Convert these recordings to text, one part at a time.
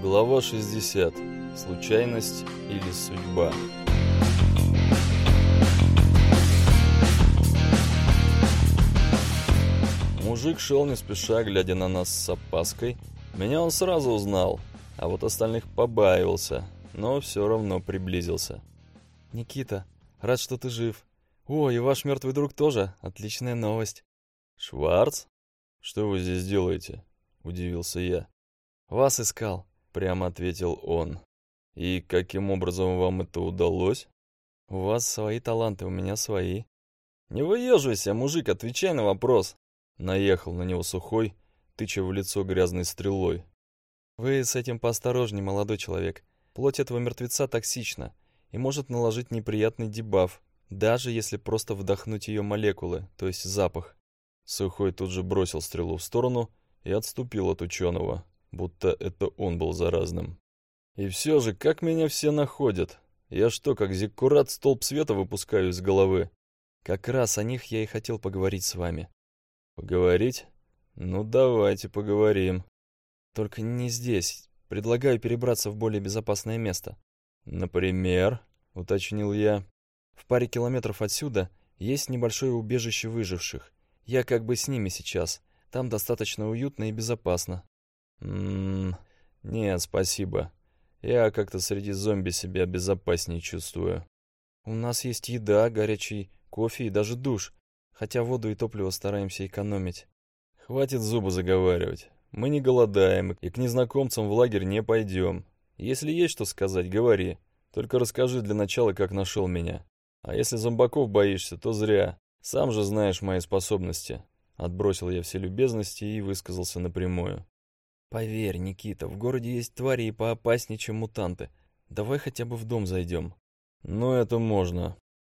Глава 60. Случайность или судьба. Мужик шел не спеша, глядя на нас с опаской. Меня он сразу узнал, а вот остальных побаивался, но все равно приблизился. «Никита, рад, что ты жив. О, и ваш мертвый друг тоже. Отличная новость». «Шварц? Что вы здесь делаете?» – удивился я. «Вас искал», – прямо ответил он. «И каким образом вам это удалось?» «У вас свои таланты, у меня свои». «Не выеживайся, мужик, отвечай на вопрос!» Наехал на него сухой, тыча в лицо грязной стрелой. «Вы с этим поосторожней, молодой человек. Плоть этого мертвеца токсична и может наложить неприятный дебаф, даже если просто вдохнуть ее молекулы, то есть запах». Сухой тут же бросил стрелу в сторону и отступил от ученого, будто это он был заразным. «И все же, как меня все находят? Я что, как зиккурат столб света выпускаю из головы?» Как раз о них я и хотел поговорить с вами. Поговорить? Ну, давайте поговорим. Только не здесь. Предлагаю перебраться в более безопасное место. Например, уточнил я. В паре километров отсюда есть небольшое убежище выживших. Я как бы с ними сейчас. Там достаточно уютно и безопасно. Ммм, нет, спасибо. Я как-то среди зомби себя безопаснее чувствую. У нас есть еда, горячий кофе и даже душ, хотя воду и топливо стараемся экономить. Хватит зубы заговаривать. Мы не голодаем и к незнакомцам в лагерь не пойдем. Если есть что сказать, говори. Только расскажи для начала, как нашел меня. А если зомбаков боишься, то зря. Сам же знаешь мои способности. Отбросил я все любезности и высказался напрямую. Поверь, Никита, в городе есть твари и поопаснее, чем мутанты. Давай хотя бы в дом зайдем. Ну, это можно.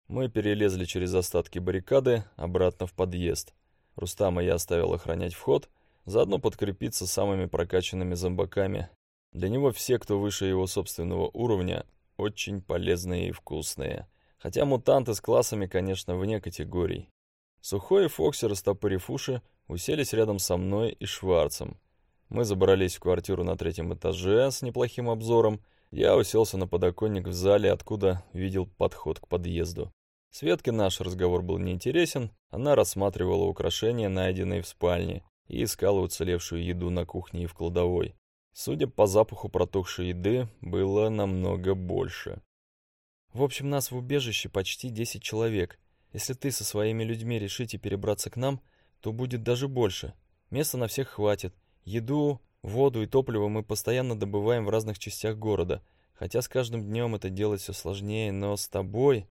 Мы перелезли через остатки баррикады обратно в подъезд. Рустама я оставил охранять вход, заодно подкрепиться самыми прокачанными зомбаками. Для него все, кто выше его собственного уровня, очень полезные и вкусные. Хотя мутанты с классами, конечно, вне категорий. Сухой и Фокси, растопырив уши, уселись рядом со мной и Шварцем. Мы забрались в квартиру на третьем этаже с неплохим обзором. Я уселся на подоконник в зале, откуда видел подход к подъезду. Светке наш разговор был неинтересен, она рассматривала украшения, найденные в спальне, и искала уцелевшую еду на кухне и в кладовой. Судя по запаху протухшей еды, было намного больше. «В общем, нас в убежище почти 10 человек. Если ты со своими людьми решите перебраться к нам, то будет даже больше. Места на всех хватит. Еду, воду и топливо мы постоянно добываем в разных частях города. Хотя с каждым днем это делать все сложнее, но с тобой...»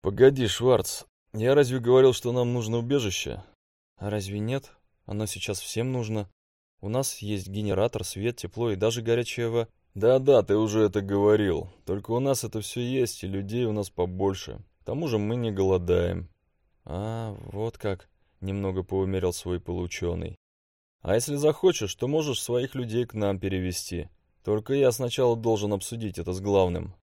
«Погоди, Шварц, я разве говорил, что нам нужно убежище?» «А разве нет? Оно сейчас всем нужно. У нас есть генератор, свет, тепло и даже горячая вода». «Да-да, ты уже это говорил. Только у нас это все есть, и людей у нас побольше. К тому же мы не голодаем». «А, вот как», — немного поумерил свой полученый. «А если захочешь, то можешь своих людей к нам перевести. Только я сначала должен обсудить это с главным».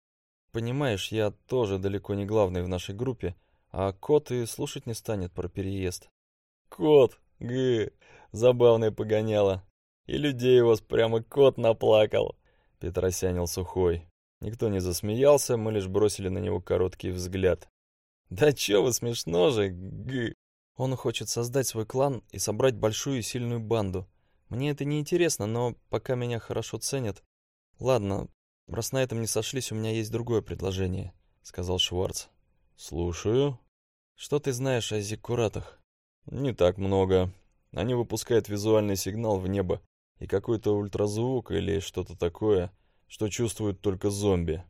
Понимаешь, я тоже далеко не главный в нашей группе, а кот и слушать не станет про переезд. Кот, г, забавное погоняло. И людей у вас прямо кот наплакал, Петросянил сухой. Никто не засмеялся, мы лишь бросили на него короткий взгляд. Да чё вы смешно же, г. Он хочет создать свой клан и собрать большую и сильную банду. Мне это не интересно, но пока меня хорошо ценят. Ладно, «Раз на этом не сошлись, у меня есть другое предложение», — сказал Шварц. «Слушаю». «Что ты знаешь о зиккуратах?» «Не так много. Они выпускают визуальный сигнал в небо и какой-то ультразвук или что-то такое, что чувствуют только зомби.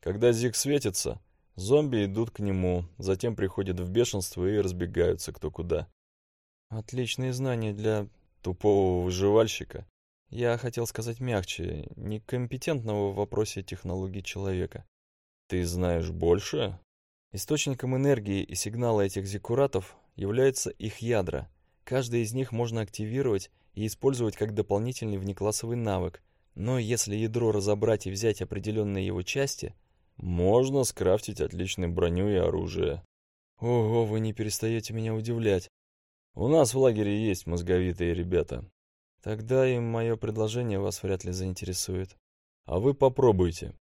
Когда зик светится, зомби идут к нему, затем приходят в бешенство и разбегаются кто куда». «Отличные знания для тупого выживальщика», я хотел сказать мягче, некомпетентного в вопросе технологий человека. Ты знаешь больше? Источником энергии и сигнала этих зиккуратов являются их ядра. Каждый из них можно активировать и использовать как дополнительный внеклассовый навык. Но если ядро разобрать и взять определенные его части, можно скрафтить отличную броню и оружие. Ого, вы не перестаете меня удивлять. У нас в лагере есть мозговитые ребята. Тогда и мое предложение вас вряд ли заинтересует. А вы попробуйте.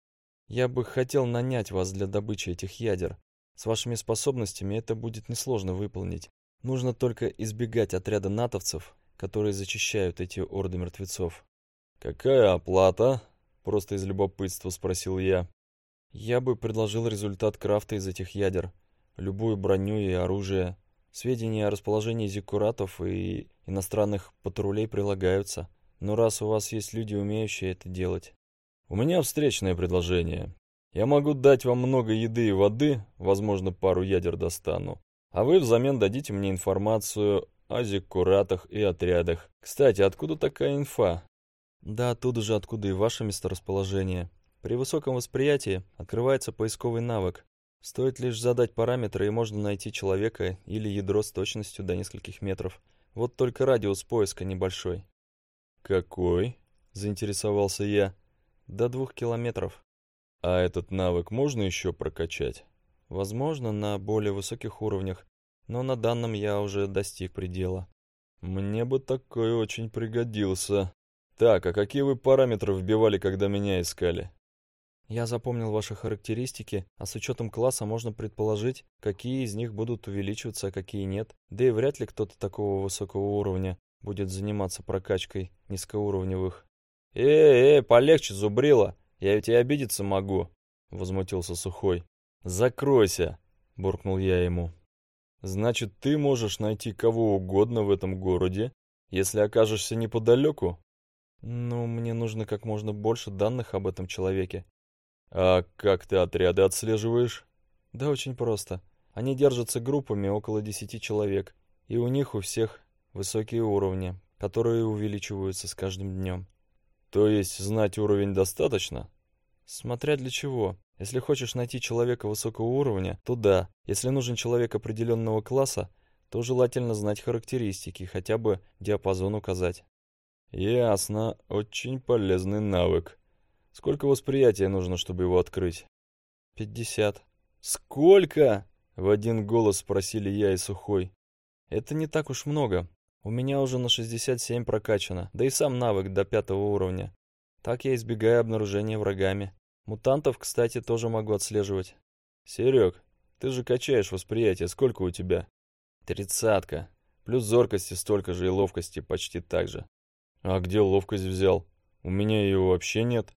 Я бы хотел нанять вас для добычи этих ядер. С вашими способностями это будет несложно выполнить. Нужно только избегать отряда натовцев, которые зачищают эти орды мертвецов. «Какая оплата?» — просто из любопытства спросил я. «Я бы предложил результат крафта из этих ядер. Любую броню и оружие. Сведения о расположении зиккуратов и иностранных патрулей прилагаются. Но раз у вас есть люди, умеющие это делать...» «У меня встречное предложение. Я могу дать вам много еды и воды, возможно, пару ядер достану. А вы взамен дадите мне информацию о зиккуратах и отрядах. Кстати, откуда такая инфа? Да, оттуда же, откуда и ваше месторасположение. При высоком восприятии открывается поисковый навык. Стоит лишь задать параметры, и можно найти человека или ядро с точностью до нескольких метров. Вот только радиус поиска небольшой. «Какой?» — заинтересовался я. «До двух километров». «А этот навык можно еще прокачать?» «Возможно, на более высоких уровнях, но на данном я уже достиг предела». «Мне бы такой очень пригодился», так, а какие вы параметры вбивали, когда меня искали? Я запомнил ваши характеристики, а с учетом класса можно предположить, какие из них будут увеличиваться, а какие нет. Да и вряд ли кто-то такого высокого уровня будет заниматься прокачкой низкоуровневых. «Эй, эй, полегче, зубрила! Я ведь и обидеться могу!» — возмутился Сухой. «Закройся!» — буркнул я ему. «Значит, ты можешь найти кого угодно в этом городе, если окажешься неподалеку?» Ну, мне нужно как можно больше данных об этом человеке. А как ты отряды отслеживаешь? Да очень просто. Они держатся группами около десяти человек, и у них у всех высокие уровни, которые увеличиваются с каждым днем. То есть знать уровень достаточно? Смотря для чего. Если хочешь найти человека высокого уровня, то да. Если нужен человек определенного класса, то желательно знать характеристики, хотя бы диапазон указать. Ясно, очень полезный навык. Сколько восприятия нужно, чтобы его открыть? Пятьдесят. Сколько? В один голос спросили я и Сухой. Это не так уж много. У меня уже на 67 прокачано, да и сам навык до пятого уровня. Так я избегаю обнаружения врагами. Мутантов, кстати, тоже могу отслеживать. Серег, ты же качаешь восприятие, сколько у тебя? Тридцатка. Плюс зоркости столько же и ловкости почти так же. А где ловкость взял? У меня ее вообще нет.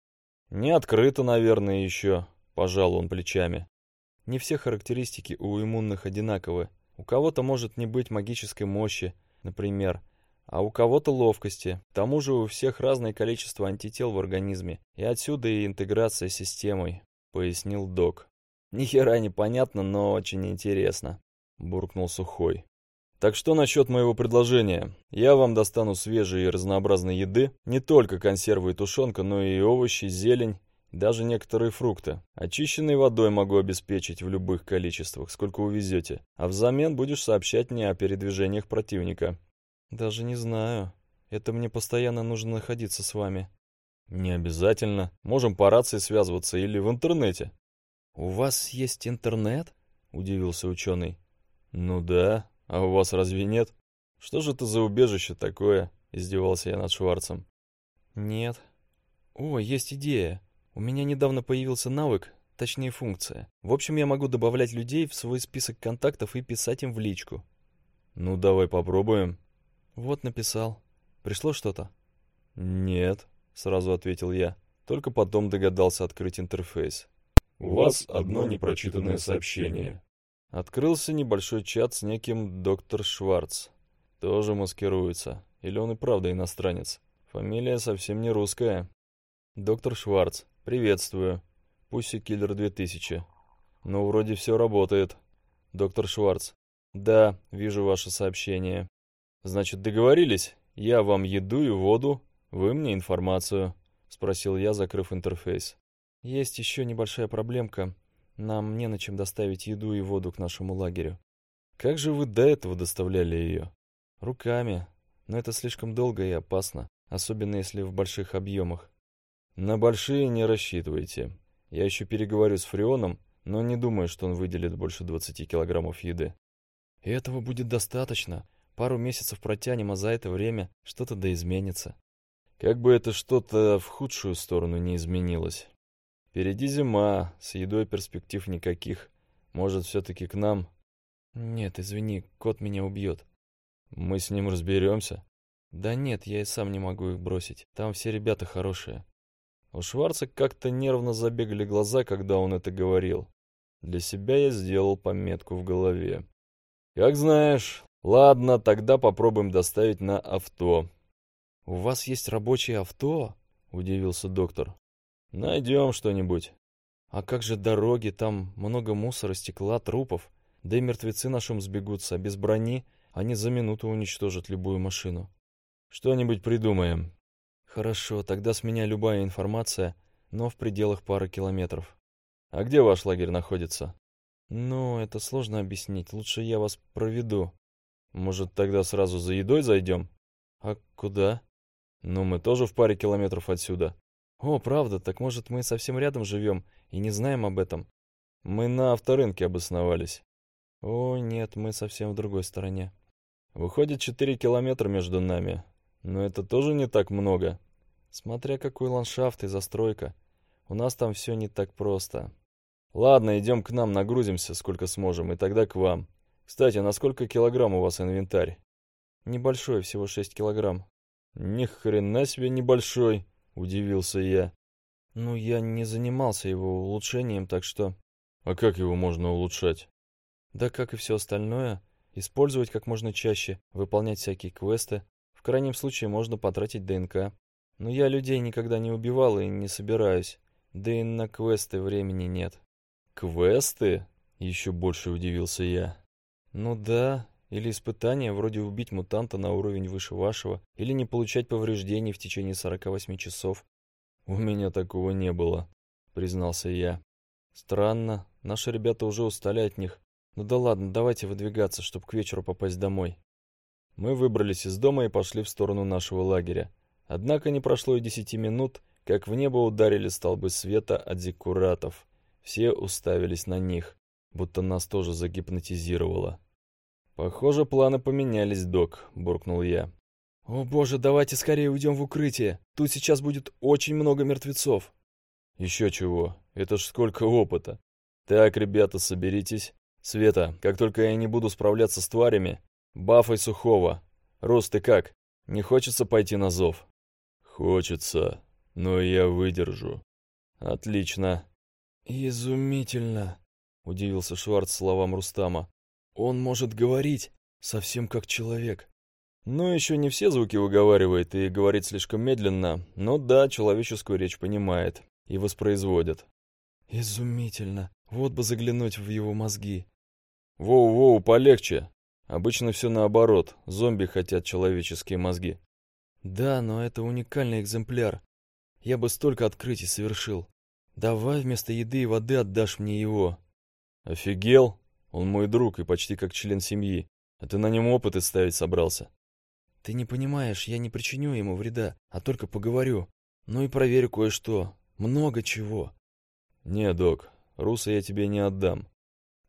Не открыто, наверное, еще. Пожал он плечами. Не все характеристики у иммунных одинаковы. У кого-то может не быть магической мощи, например, а у кого-то ловкости. К тому же у всех разное количество антител в организме, и отсюда и интеграция с системой, пояснил док. Ни хера не понятно, но очень интересно, буркнул Сухой. Так что насчет моего предложения? Я вам достану свежей и разнообразной еды, не только консервы и тушенка, но и овощи, зелень, даже некоторые фрукты. Очищенной водой могу обеспечить в любых количествах, сколько увезете, а взамен будешь сообщать мне о передвижениях противника. Даже не знаю. Это мне постоянно нужно находиться с вами. Не обязательно. Можем по рации связываться или в интернете. У вас есть интернет? Удивился ученый. Ну да, а у вас разве нет? Что же это за убежище такое? Издевался я над Шварцем. Нет. О, есть идея. У меня недавно появился навык, точнее функция. В общем, я могу добавлять людей в свой список контактов и писать им в личку. Ну, давай попробуем. Вот написал. Пришло что-то? Нет, сразу ответил я. Только потом догадался открыть интерфейс. У вас одно непрочитанное сообщение. Открылся небольшой чат с неким доктор Шварц. Тоже маскируется. Или он и правда иностранец. Фамилия совсем не русская. Доктор Шварц, приветствую. Пусси Киллер 2000. Ну, вроде все работает. Доктор Шварц. Да, вижу ваше сообщение. Значит, договорились? Я вам еду и воду, вы мне информацию. Спросил я, закрыв интерфейс. Есть еще небольшая проблемка. Нам не на чем доставить еду и воду к нашему лагерю. Как же вы до этого доставляли ее? Руками. Но это слишком долго и опасно, особенно если в больших объемах. На большие не рассчитывайте. Я еще переговорю с Фреоном, но не думаю, что он выделит больше 20 килограммов еды. И этого будет достаточно. Пару месяцев протянем, а за это время что-то да изменится. Как бы это что-то в худшую сторону не изменилось. Впереди зима, с едой перспектив никаких. Может, все-таки к нам? Нет, извини, кот меня убьет. Мы с ним разберемся. Да нет, я и сам не могу их бросить. Там все ребята хорошие. У Шварца как-то нервно забегали глаза, когда он это говорил. Для себя я сделал пометку в голове. Как знаешь. Ладно, тогда попробуем доставить на авто. У вас есть рабочее авто? Удивился доктор. Найдем что-нибудь. А как же дороги? Там много мусора, стекла, трупов. Да и мертвецы на шум сбегутся, а без брони они за минуту уничтожат любую машину. Что-нибудь придумаем. Хорошо, тогда с меня любая информация, но в пределах пары километров. А где ваш лагерь находится? Ну, это сложно объяснить. Лучше я вас проведу. Может, тогда сразу за едой зайдем? А куда? Ну, мы тоже в паре километров отсюда. О, правда, так может мы совсем рядом живем и не знаем об этом? Мы на авторынке обосновались. О, нет, мы совсем в другой стороне. Выходит, четыре километра между нами. Но это тоже не так много. Смотря какой ландшафт и застройка. У нас там все не так просто. Ладно, идем к нам, нагрузимся, сколько сможем, и тогда к вам. Кстати, на сколько килограмм у вас инвентарь? Небольшой, всего шесть килограмм. Ни хрена себе небольшой, удивился я. Ну, я не занимался его улучшением, так что... А как его можно улучшать? Да как и все остальное. Использовать как можно чаще, выполнять всякие квесты. В крайнем случае можно потратить ДНК. Но я людей никогда не убивал и не собираюсь. Да и на квесты времени нет. Квесты? Еще больше удивился я. Ну да, или испытания, вроде убить мутанта на уровень выше вашего, или не получать повреждений в течение 48 часов. У меня такого не было, признался я. Странно, наши ребята уже устали от них. Ну да ладно, давайте выдвигаться, чтобы к вечеру попасть домой. Мы выбрались из дома и пошли в сторону нашего лагеря. Однако не прошло и десяти минут, как в небо ударили столбы света от зиккуратов. Все уставились на них, будто нас тоже загипнотизировало. «Похоже, планы поменялись, док», — буркнул я. «О боже, давайте скорее уйдем в укрытие. Тут сейчас будет очень много мертвецов». «Еще чего. Это ж сколько опыта. Так, ребята, соберитесь. Света, как только я не буду справляться с тварями, бафай сухого. Рус, ты как? Не хочется пойти на зов?» «Хочется, но я выдержу». «Отлично». «Изумительно», — удивился Шварц словам Рустама. «Он может говорить, совсем как человек». «Ну, еще не все звуки выговаривает и говорит слишком медленно, но да, человеческую речь понимает и воспроизводит». «Изумительно. Вот бы заглянуть в его мозги». «Воу-воу, полегче. Обычно все наоборот. Зомби хотят человеческие мозги». «Да, но это уникальный экземпляр. Я бы столько открытий совершил. Давай вместо еды и воды отдашь мне его». «Офигел? Он мой друг и почти как член семьи. А ты на нем опыты ставить собрался?» «Ты не понимаешь, я не причиню ему вреда, а только поговорю. Ну и проверю кое-что. Много чего». «Не, док, Руса я тебе не отдам.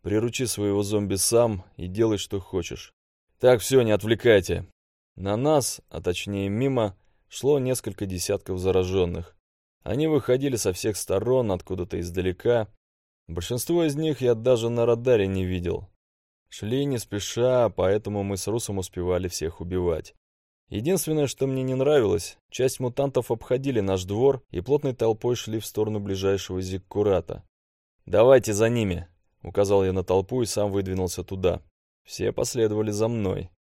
Приручи своего зомби сам и делай, что хочешь. Так, все, не отвлекайте. На нас, а точнее мимо, шло несколько десятков зараженных. Они выходили со всех сторон, откуда-то издалека. Большинство из них я даже на радаре не видел. Шли не спеша, поэтому мы с Русом успевали всех убивать. Единственное, что мне не нравилось, часть мутантов обходили наш двор и плотной толпой шли в сторону ближайшего зиккурата. «Давайте за ними!» Указал я на толпу и сам выдвинулся туда. Все последовали за мной.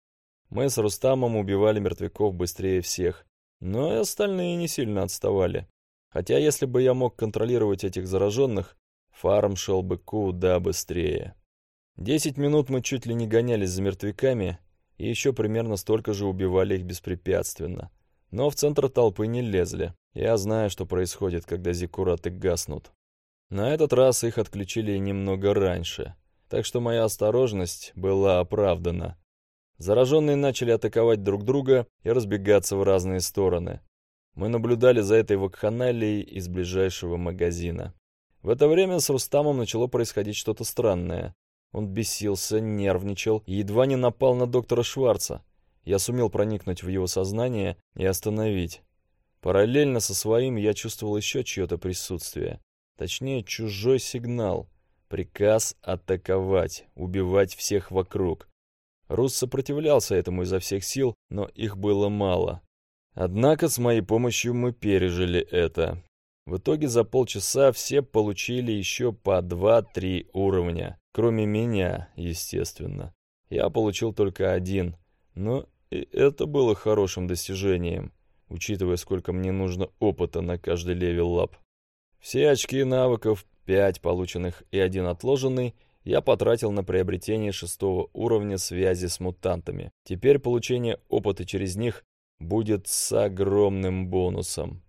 Мы с Рустамом убивали мертвяков быстрее всех, но и остальные не сильно отставали. Хотя если бы я мог контролировать этих зараженных, фарм шел бы куда быстрее. Десять минут мы чуть ли не гонялись за мертвяками, и еще примерно столько же убивали их беспрепятственно. Но в центр толпы не лезли. Я знаю, что происходит, когда зиккураты гаснут. На этот раз их отключили немного раньше, так что моя осторожность была оправдана. Зараженные начали атаковать друг друга и разбегаться в разные стороны. Мы наблюдали за этой вакханалией из ближайшего магазина. В это время с Рустамом начало происходить что-то странное. Он бесился, нервничал и едва не напал на доктора Шварца. Я сумел проникнуть в его сознание и остановить. Параллельно со своим я чувствовал еще чье-то присутствие. Точнее, чужой сигнал. Приказ атаковать, убивать всех вокруг. Рус сопротивлялся этому изо всех сил, но их было мало. Однако с моей помощью мы пережили это. В итоге за полчаса все получили еще по 2-3 уровня, кроме меня, естественно. Я получил только один, но и это было хорошим достижением, учитывая, сколько мне нужно опыта на каждый level up. Все очки навыков, 5 полученных и один отложенный, я потратил на приобретение шестого уровня связи с мутантами. Теперь получение опыта через них будет с огромным бонусом.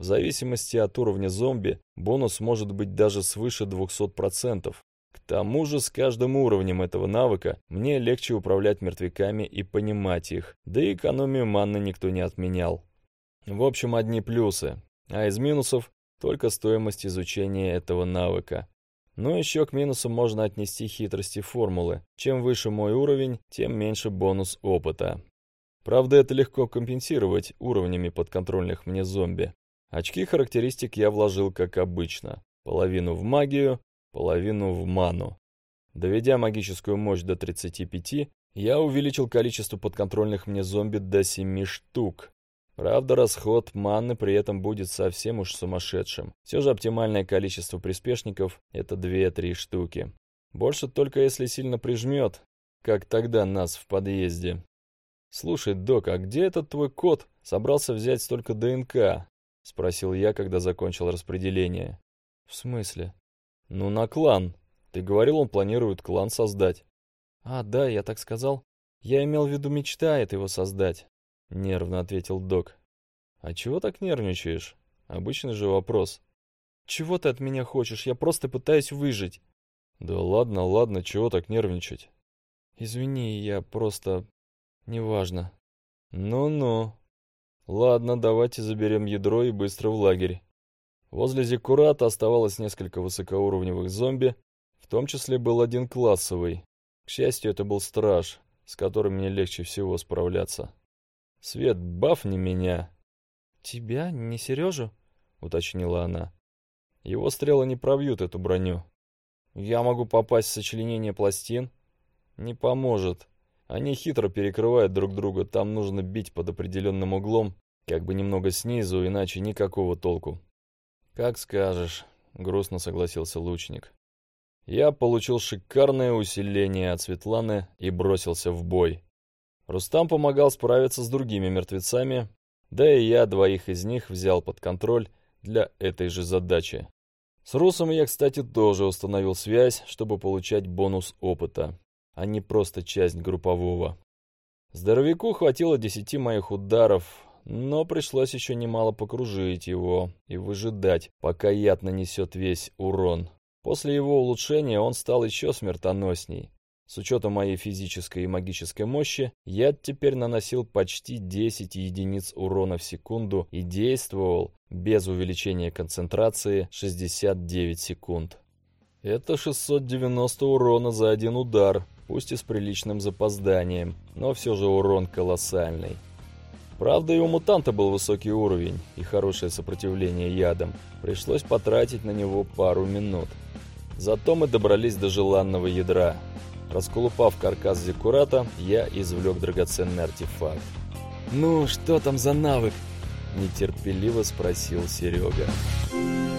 В зависимости от уровня зомби, бонус может быть даже свыше 200%. К тому же с каждым уровнем этого навыка мне легче управлять мертвяками и понимать их, да и экономию манны никто не отменял. В общем, одни плюсы, а из минусов только стоимость изучения этого навыка. Но еще к минусам можно отнести хитрости формулы. Чем выше мой уровень, тем меньше бонус опыта. Правда, это легко компенсировать уровнями подконтрольных мне зомби. Очки характеристик я вложил как обычно. Половину в магию, половину в ману. Доведя магическую мощь до 35, я увеличил количество подконтрольных мне зомби до 7 штук. Правда, расход маны при этом будет совсем уж сумасшедшим. Все же оптимальное количество приспешников — это 2-3 штуки. Больше только если сильно прижмет, как тогда нас в подъезде. «Слушай, док, а где этот твой кот собрался взять столько ДНК?» — спросил я, когда закончил распределение. «В смысле?» «Ну, на клан. Ты говорил, он планирует клан создать». «А, да, я так сказал. Я имел в виду, мечтает его создать», — нервно ответил док. «А чего так нервничаешь? Обычный же вопрос». «Чего ты от меня хочешь? Я просто пытаюсь выжить». «Да ладно, ладно, чего так нервничать?» «Извини, я просто... неважно». «Ну-ну», Ладно, давайте заберем ядро и быстро в лагерь. Возле Зекурата оставалось несколько высокоуровневых зомби, в том числе был один классовый. К счастью, это был страж, с которым мне легче всего справляться. Свет, бафни меня. Тебя, не Сережу? уточнила она. Его стрелы не пробьют эту броню. Я могу попасть в сочленение пластин? Не поможет. Они хитро перекрывают друг друга, там нужно бить под определенным углом, как бы немного снизу, иначе никакого толку. «Как скажешь», — грустно согласился лучник. Я получил шикарное усиление от Светланы и бросился в бой. Рустам помогал справиться с другими мертвецами, да и я двоих из них взял под контроль для этой же задачи. С Русом я, кстати, тоже установил связь, чтобы получать бонус опыта а не просто часть группового. Здоровяку хватило десяти моих ударов, но пришлось еще немало покружить его и выжидать, пока яд нанесет весь урон. После его улучшения он стал еще смертоносней. С учетом моей физической и магической мощи, яд теперь наносил почти 10 единиц урона в секунду и действовал без увеличения концентрации 69 секунд. Это 690 урона за один удар, пусть и с приличным запозданием, но все же урон колоссальный. Правда, и у мутанта был высокий уровень и хорошее сопротивление ядам. Пришлось потратить на него пару минут. Зато мы добрались до желанного ядра. Расколупав каркас Зекурата, я извлек драгоценный артефакт. «Ну, что там за навык?» – нетерпеливо спросил Серега. «Серега».